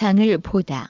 상을보 다.